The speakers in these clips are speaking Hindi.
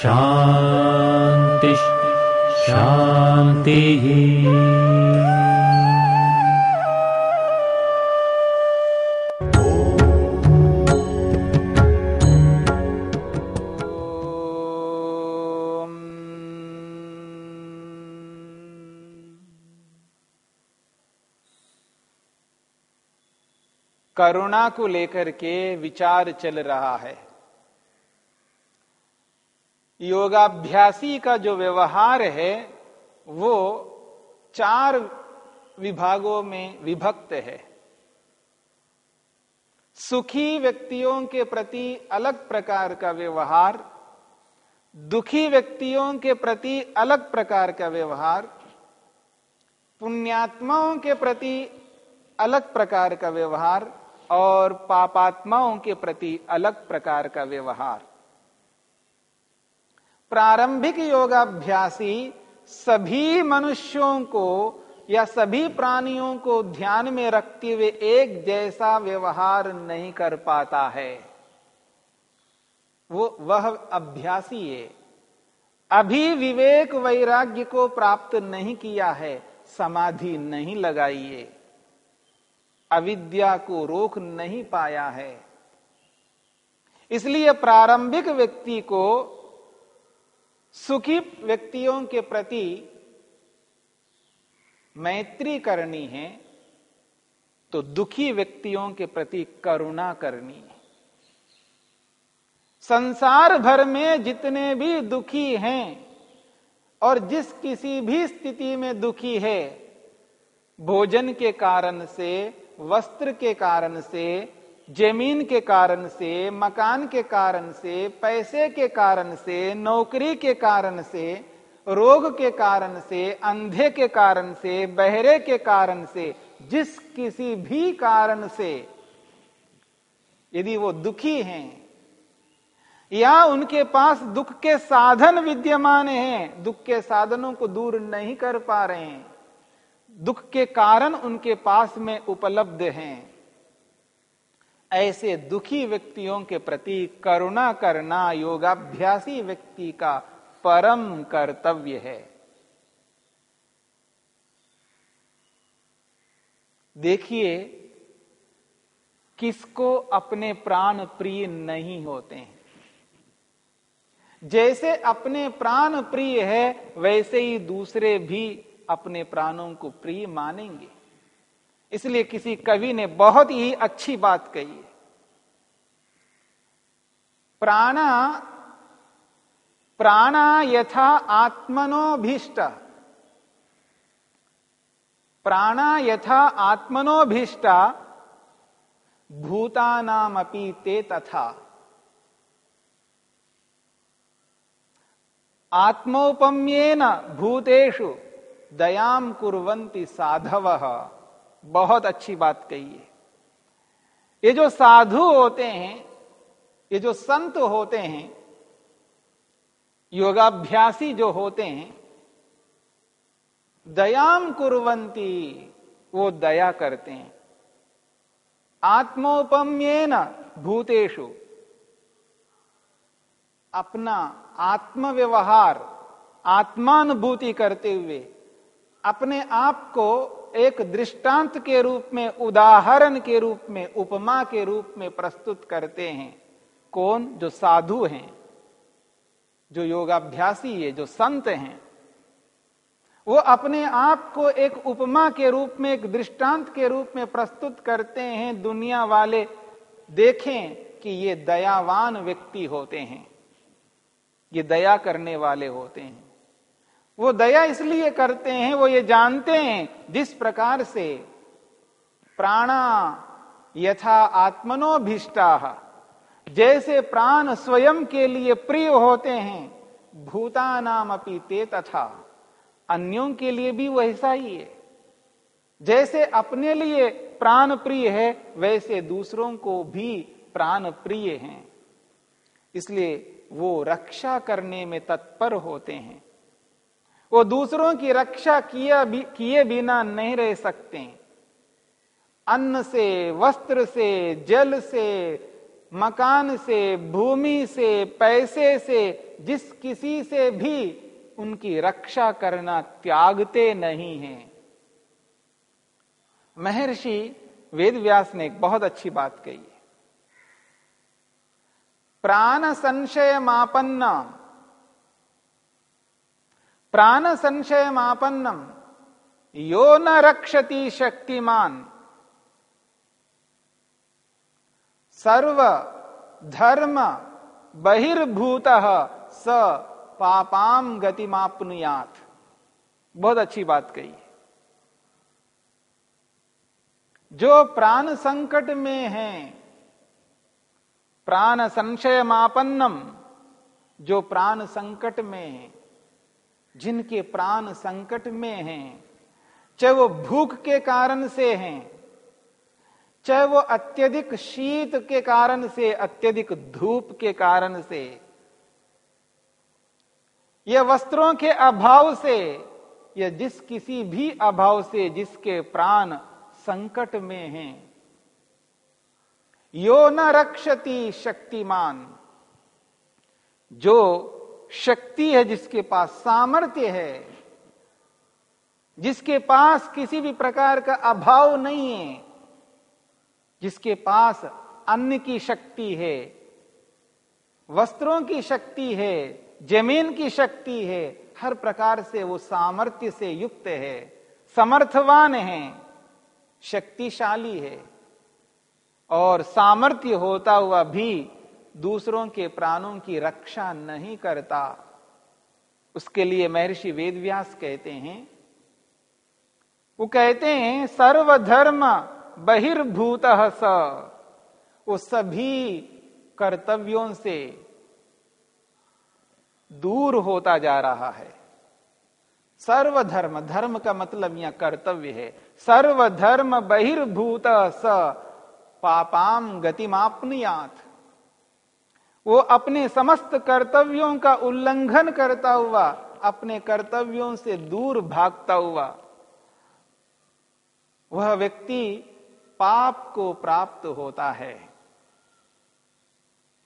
शान्तिः ओम। करुणा को लेकर के विचार चल रहा है योगाभ्यासी का जो व्यवहार है, वो चार विभागों में विभक्त है। सुखी व्यक्तियों के प्रति अलग प्रकार का व्यवहार, दुखी व्यक्तियों के प्रति अलग प्रकार का व्यवहार, पुण्यात्माओं के प्रति अलग प्रकार का व्यवहार और पापात्माओं के प्रति अलग प्रकार का व्यवहार। प्रारंभिक योगाभ्यासी सभी मनुष्यों को या सभी प्राणियों को ध्यान में रखते हुए एक जैसा व्यवहार नहीं कर पाता है। वो वह अभ्यासी है। अभी विवेक वैराग्य को प्राप्त नहीं किया है, समाधि नहीं लगाई है। अविद्या को रोक नहीं पाया है। इसलिए प्रारंभिक व्यक्ति को सुखी व्यक्तियों के प्रति मैत्री करनी है तो दुखी व्यक्तियों के प्रति करुणा करनी है। संसार भर में जितने भी दुखी हैं और जिस किसी भी स्थिति में दुखी है, भोजन के कारण से, वस्त्र के कारण से ज़मीन के कारण से, मकान के कारण से, पैसे के कारण से, नौकरी के कारण से, रोग के कारण से, अंधे के कारण से, बहरे के कारण से, जिस किसी भी कारण से यदि वो दुखी हैं, या उनके पास दुख के साधन विद्यमान हैं, दुख के साधनों को दूर नहीं कर पा रहे हैं, दुख के कारण उनके पास में उपलब्ध हैं ऐसे दुखी व्यक्तियों के प्रति करुणा करना योगाभ्यासी व्यक्ति का परम कर्तव्य है। देखिए, किसको अपने प्राण प्रिय नहीं होते हैं। जैसे अपने प्राण प्रिय है, वैसे ही दूसरे भी अपने प्राणों को प्रिय मानेंगे। इसलिए किसी कवि ने बहुत ही अच्छी बात कही है। प्राणा प्राणा यथा आत्मनोभीष्ट। प्राणा यथा आत्मनोभीष्टा भूतानामपि ते तथा। आत्मोपम्येन भूतेषु दयाम कुरंती साधव। बहुत अच्छी बात कही है। ये जो साधु होते हैं, ये जो संत होते हैं, योगाभ्यासी जो होते हैं, दयाम कुरंती वो दया करते हैं। आत्मोपम्येन भूतेषु। अपना आत्मव्यवहार, आत्मानुभूति करते हुए अपने आप को एक दृष्टांत के रूप में, उदाहरण के रूप में, उपमा के रूप में प्रस्तुत करते हैं। कौन? जो साधु हैं, जो योगाभ्यासी है, जो संत हैं। वो अपने आप को एक उपमा के रूप में, एक दृष्टांत के रूप में प्रस्तुत करते हैं। दुनिया वाले देखें कि ये दयावान व्यक्ति होते हैं। ये दया करने वाले होते हैं। वो दया इसलिए करते हैं, वो ये जानते हैं, जिस प्रकार से प्राणा यथा आत्मनोभिष्टा, जैसे प्राण स्वयं के लिए प्रिय होते हैं भूता नाम अपी ते तथा, अन्यों के लिए भी वैसा ही है। जैसे अपने लिए प्राण प्रिय है, वैसे दूसरों को भी प्राण प्रिय हैं। इसलिए वो रक्षा करने में तत्पर होते हैं। वो दूसरों की रक्षा किया किए बिना नहीं रह सकते। अन्न से, वस्त्र से, जल से, मकान से, भूमि से, पैसे से, जिस किसी से भी उनकी रक्षा करना त्यागते नहीं हैं। महर्षि वेदव्यास ने एक बहुत अच्छी बात कही प्राण संशय मापन्न प्राण संशय मापन्नम यो न रक्षति शक्तिमान। सर्व धर्म बहिर्भूत स पापाम गतिमापनुयात। बहुत अच्छी बात कही। जो प्राण संकट में है प्राण संशय मापन्नम जो प्राण संकट में है जिनके प्राण संकट में हैं, चाहे वो भूख के कारण से हैं, चाहे वो अत्यधिक शीत के कारण से, अत्यधिक धूप के कारण से, या वस्त्रों के अभाव से, या जिस किसी भी अभाव से, जिसके प्राण संकट में हैं। यो न रक्षति शक्तिमान, जो शक्ति है जिसके पास सामर्थ्य है, जिसके पास किसी भी प्रकार का अभाव नहीं है, जिसके पास अन्न की शक्ति है, वस्त्रों की शक्ति है, ज़मीन की शक्ति है, हर प्रकार से वो सामर्थ्य से युक्त है, समर्थवान है, शक्तिशाली है और सामर्थ्य होता हुआ भी दूसरों के प्राणों की रक्षा नहीं करता। उसके लिए महर्षि वेदव्यास कहते हैं, वो कहते हैं, सर्वधर्म बहिर्भूत स। वो सभी कर्तव्यों से दूर होता जा रहा है। सर्वधर्म, धर्म का मतलब यह कर्तव्य है। सर्वधर्म बहिर्भूत स। पापाम गतिमापनियात। वो अपने समस्त कर्तव्यों का उल्लंघन करता हुआ, अपने कर्तव्यों से दूर भागता हुआ, वह व्यक्ति पाप को प्राप्त होता है।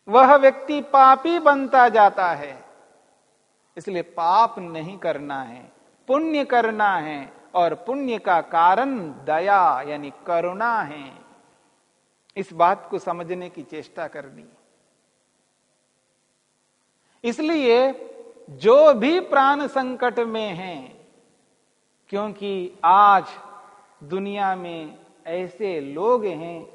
वह व्यक्ति पापी बनता जाता है। इसलिए पाप नहीं करना है, पुण्य करना है, और पुण्य का कारण दया यानी करुणा है। इस बात को समझने की चेष्टा करनी। इसलिए जो भी प्राण संकट में हैं, क्योंकि आज दुनिया में ऐसे लोग हैं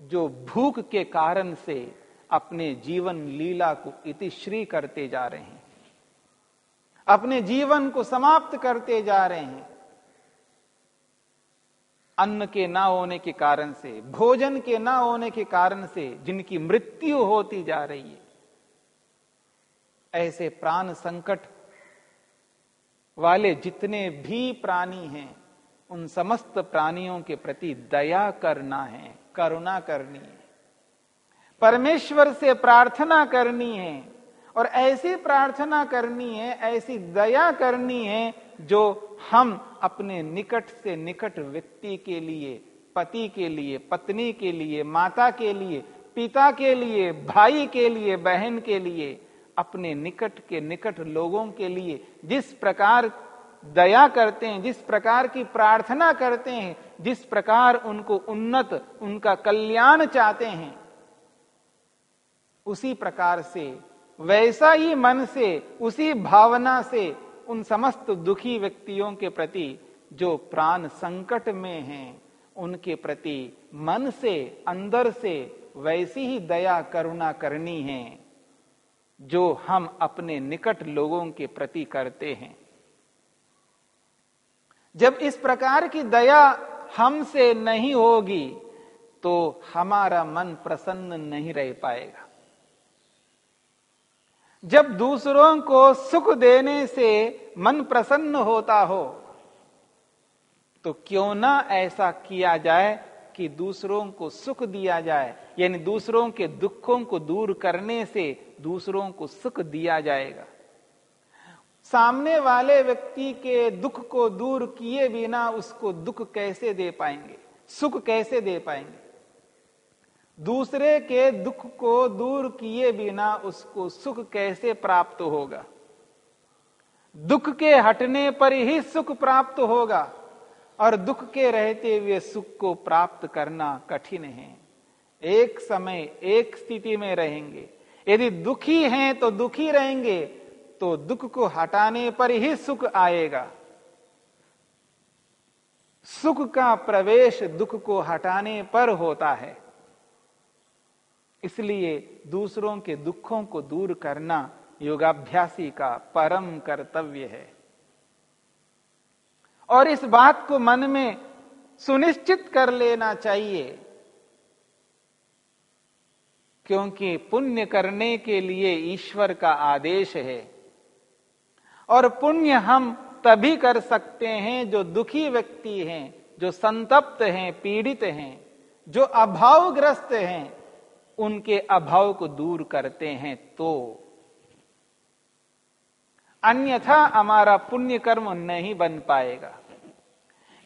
जो भूख के कारण से अपने जीवन लीला को इतिश्री करते जा रहे हैं, अपने जीवन को समाप्त करते जा रहे हैं। अन्न के ना होने के कारण से, भोजन के ना होने के कारण से जिनकी मृत्यु होती जा रही है ऐसे प्राण संकट वाले जितने भी प्राणी हैं, उन समस्त प्राणियों के प्रति दया करना है, करुणा करनी है। परमेश्वर से प्रार्थना करनी है और ऐसी प्रार्थना करनी है, ऐसी दया करनी है जो हम अपने निकट से निकट व्यक्ति के लिए, पति के लिए, पत्नी के लिए, माता के लिए, पिता के लिए, भाई के लिए, बहन के लिए अपने निकट के निकट लोगों के लिए जिस प्रकार दया करते हैं, जिस प्रकार की प्रार्थना करते हैं, जिस प्रकार उनको उन्नत, उनका कल्याण चाहते हैं, उसी प्रकार से, वैसा ही मन से, उसी भावना से उन समस्त दुखी व्यक्तियों के प्रति जो प्राण संकट में हैं, उनके प्रति मन से, अंदर से वैसी ही दया करुणा करनी है। जो हम अपने निकट लोगों के प्रति करते हैं। जब इस प्रकार की दया हमसे नहीं होगी तो हमारा मन प्रसन्न नहीं रह पाएगा। जब दूसरों को सुख देने से मन प्रसन्न होता हो तो क्यों ना ऐसा किया जाए कि दूसरों को सुख दिया जाए, यानी दूसरों के दुखों को दूर करने से दूसरों को सुख दिया जाएगा। सामने वाले व्यक्ति के दुख को दूर किए बिना उसको दुख कैसे दे पाएँगे? सुख कैसे दे पाएँगे? दूसरे के दुख को दूर किए बिना उसको सुख कैसे प्राप्त होगा? दुख के हटने पर ही सुख प्राप्त होगा, और दुख के रहते हुए सुख को प्राप्त करना कठिन है। एक समय, एक स्थिति में रहेंगे। यदि दुखी हैं तो दुखी रहेंगे तो दुख को हटाने पर ही सुख आएगा। सुख का प्रवेश दुख को हटाने पर होता है। इसलिए दूसरों के दुखों को दूर करना योगाभ्यासी का परम कर्तव्य है। और इस बात को मन में सुनिश्चित कर लेना चाहिए क्योंकि पुण्य करने के लिए ईश्वर का आदेश है। और पुण्य हम तभी कर सकते हैं जो दुखी व्यक्ति हैं, जो संतप्त हैं, पीड़ित हैं, जो अभावग्रस्त हैं, उनके अभाव को दूर करते हैं तो। अन्यथा हमारा पुण्य कर्म नहीं बन पाएगा।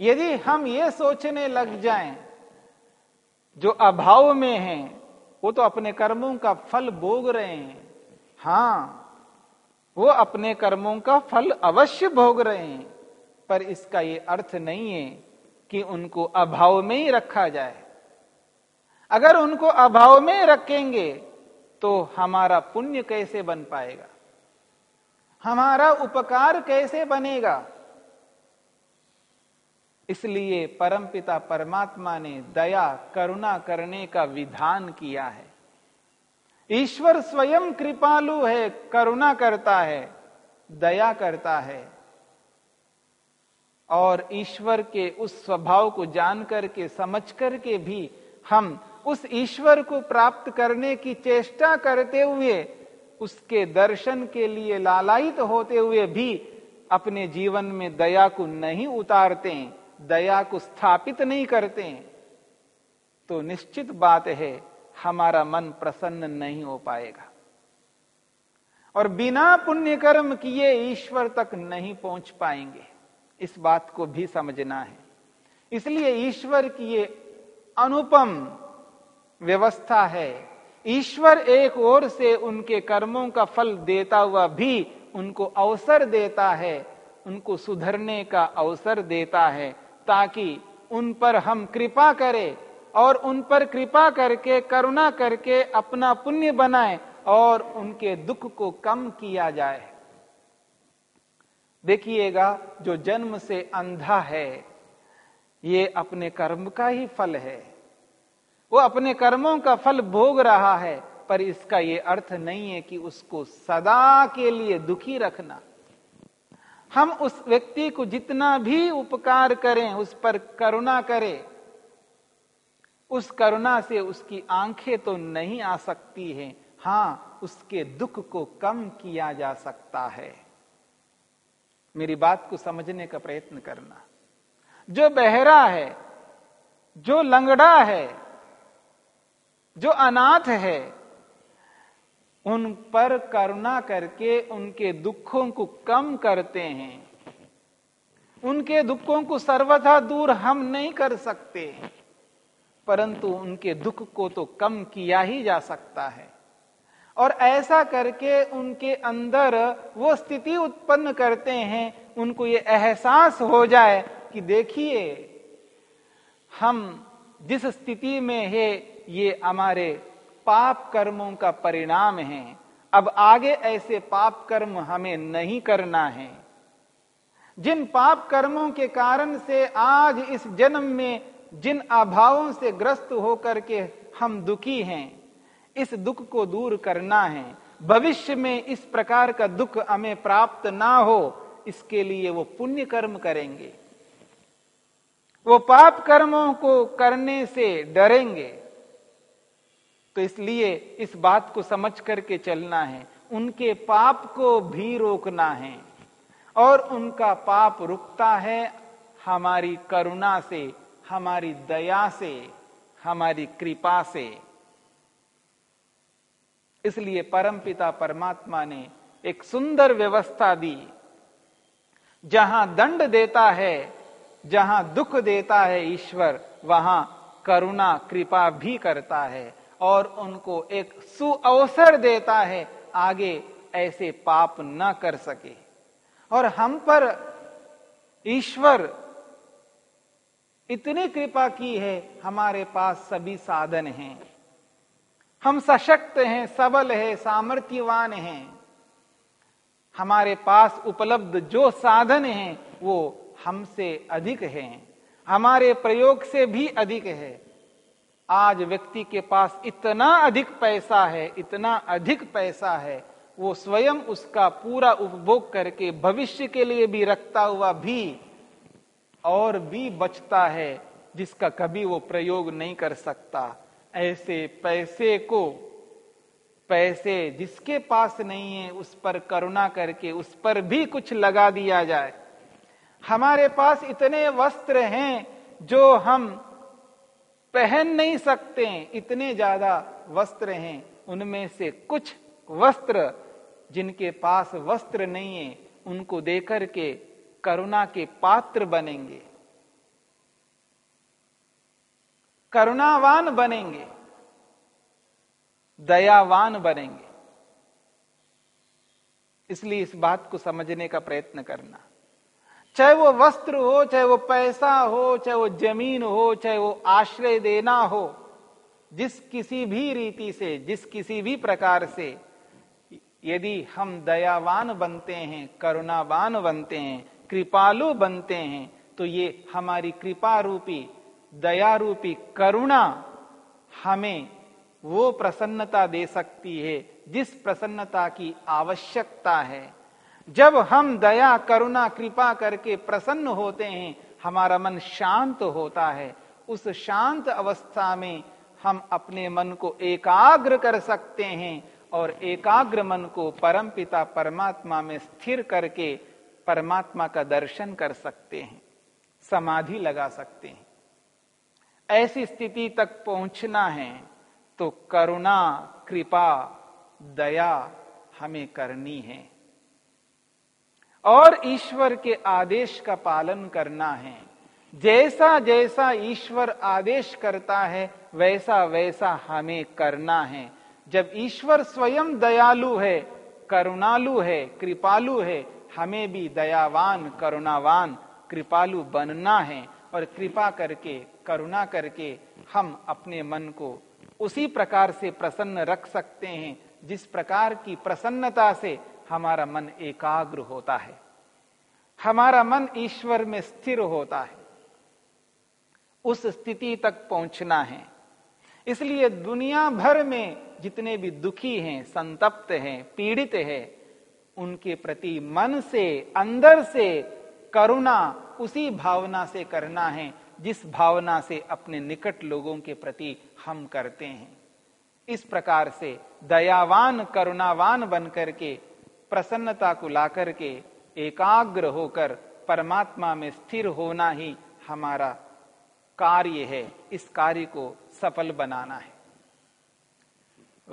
यदि हम ये सोचने लग जाएँ, जो अभाव में हैं वो तो अपने कर्मों का फल भोग रहे हैं। हाँ, वो अपने कर्मों का फल अवश्य भोग रहे हैं। पर इसका ये अर्थ नहीं है कि उनको अभाव में ही रखा जाए। अगर उनको अभाव में रखेंगे तो हमारा पुण्य कैसे बन पाएगा? हमारा उपकार कैसे बनेगा? इसलिए परमपिता परमात्मा ने दया, करुणा करने का विधान किया है। ईश्वर स्वयं कृपालु है, करुणा करता है, दया करता है। और ईश्वर के उस स्वभाव को जान करके समझ करके भी हम उस ईश्वर को प्राप्त करने की चेष्टा करते हुए, उसके दर्शन के लिए लालायित होते हुए भी अपने जीवन में दया को नहीं उतारते दया को स्थापित नहीं करते तो निश्चित बात है हमारा मन प्रसन्न नहीं हो पाएगा। और बिना पुण्य कर्म किए ईश्वर तक नहीं पहुँच पाएँगे। इस बात को भी समझना है। इसलिए ईश्वर की ये अनुपम व्यवस्था है। ईश्वर एक ओर से उनके कर्मों का फल देता हुआ भी उनको अवसर देता है, उनको सुधरने का अवसर देता है ताकि उन पर हम कृपा करें और उन पर कृपा करके, करुणा करके अपना पुण्य बनाए और उनके दुख को कम किया जाए। देखिएगा, जो जन्म से अंधा है, ये अपने कर्म का ही फल है। वो अपने कर्मों का फल भोग रहा है, पर इसका ये अर्थ नहीं है कि उसको सदा के लिए दुखी रखना। हम उस व्यक्ति को जितना भी उपकार करें, उस पर करुणा करें, उस करुणा से उसकी आँखें तो नहीं आ सकती हैं। हाँ, उसके दुख को कम किया जा सकता है। मेरी बात को समझने का प्रयत्न करना। जो बहरा है, जो लंगड़ा है, जो अनाथ है उन पर करुणा करके उनके दुखों को कम करते हैं। उनके दुखों को सर्वथा दूर हम नहीं कर सकते। परंतु उनके दुख को तो कम किया ही जा सकता है। और ऐसा करके उनके अंदर वो स्थिति उत्पन्न करते हैं, उनको ये एहसास हो जाए कि देखिए, हम जिस स्थिति में है, ये हमारे पाप कर्मों का परिणाम है। अब आगे ऐसे पाप कर्म हमें नहीं करना है। जिन पाप कर्मों के कारण से आज इस जन्म में जिन अभावों से ग्रस्त होकर के हम दुखी हैं, इस दुख को दूर करना है। भविष्य में इस प्रकार का दुख हमें प्राप्त ना हो, इसके लिए वो पुण्य कर्म करेंगे। वो पाप कर्मों को करने से डरेंगे। तो इसलिए इस बात को समझ करके चलना है। उनके पाप को भी रोकना है और उनका पाप रुकता है हमारी करुणा से, हमारी दया से, हमारी कृपा से। इसलिए परमपिता परमात्मा ने एक सुंदर व्यवस्था दी, जहाँ दंड देता है, जहाँ दुख देता है ईश्वर, वहाँ करुणा, कृपा भी करता है। और उनको एक सुअवसर देता है, आगे ऐसे पाप न कर सके। और हम पर ईश्वर इतनी कृपा की है, हमारे पास सभी साधन हैं। हम सशक्त हैं, सबल है, सामर्थ्यवान हैं। हमारे पास उपलब्ध जो साधन हैं, वो हमसे अधिक हैं। हमारे प्रयोग से भी अधिक है। आज व्यक्ति के पास इतना अधिक पैसा है, इतना अधिक पैसा है, वो स्वयं उसका पूरा उपभोग करके भविष्य के लिए भी रखता हुआ भी और भी बचता है, जिसका कभी वो प्रयोग नहीं कर सकता। ऐसे पैसे को, पैसे जिसके पास नहीं है, उस पर करुणा करके उस पर भी कुछ लगा दिया जाए। हमारे पास इतने वस्त्र हैं जो हम पहन नहीं सकते, इतने ज़्यादा वस्त्र हैं, उनमें से कुछ वस्त्र जिनके पास वस्त्र नहीं है, उनको देकर के करुणा के पात्र बनेंगे। करुणावान बनेंगे, दयावान बनेंगे। इसलिए इस बात को समझने का प्रयत्न करना। चाहे वो वस्त्र हो, चाहे वो पैसा हो, चाहे वो ज़मीन हो, चाहे वो आश्रय देना हो, जिस किसी भी रीति से, जिस किसी भी प्रकार से, यदि हम दयावान बनते हैं, करुणावान बनते हैं, कृपालु बनते हैं तो ये हमारी कृपा रूपी दया रूपी करुणा हमें वो प्रसन्नता दे सकती है, जिस प्रसन्नता की आवश्यकता है। जब हम दया, करुणा, कृपा करके प्रसन्न होते हैं, हमारा मन शांत होता है। उस शांत अवस्था में हम अपने मन को एकाग्र कर सकते हैं और एकाग्र मन को परम पिता परमात्मा में स्थिर करके परमात्मा का दर्शन कर सकते हैं, समाधि लगा सकते हैं। ऐसी स्थिति तक पहुँचना है तो करुणा, कृपा, दया हमें करनी है। और ईश्वर के आदेश का पालन करना है। जैसा जैसा ईश्वर आदेश करता है, वैसा वैसा हमें करना है। जब ईश्वर स्वयं दयालु है, करुणालु है, कृपालु है, हमें भी दयावान, करुणावान, कृपालु बनना है और कृपा करके, करुणा करके हम अपने मन को उसी प्रकार से प्रसन्न रख सकते हैं, जिस प्रकार की प्रसन्नता से हमारा मन एकाग्र होता है। हमारा मन ईश्वर में स्थिर होता है। उस स्थिति तक पहुँचना है। इसलिए दुनिया भर में जितने भी दुखी हैं, संतप्त हैं, पीड़ित हैं, उनके प्रति मन से, अंदर से करुणा उसी भावना से करना है, जिस भावना से अपने निकट लोगों के प्रति हम करते हैं। इस प्रकार से दयावान, करुणावान बनकर के प्रसन्नता को ला करके एकाग्र होकर परमात्मा में स्थिर होना ही हमारा कार्य है। इस कार्य को सफल बनाना है।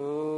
ओ...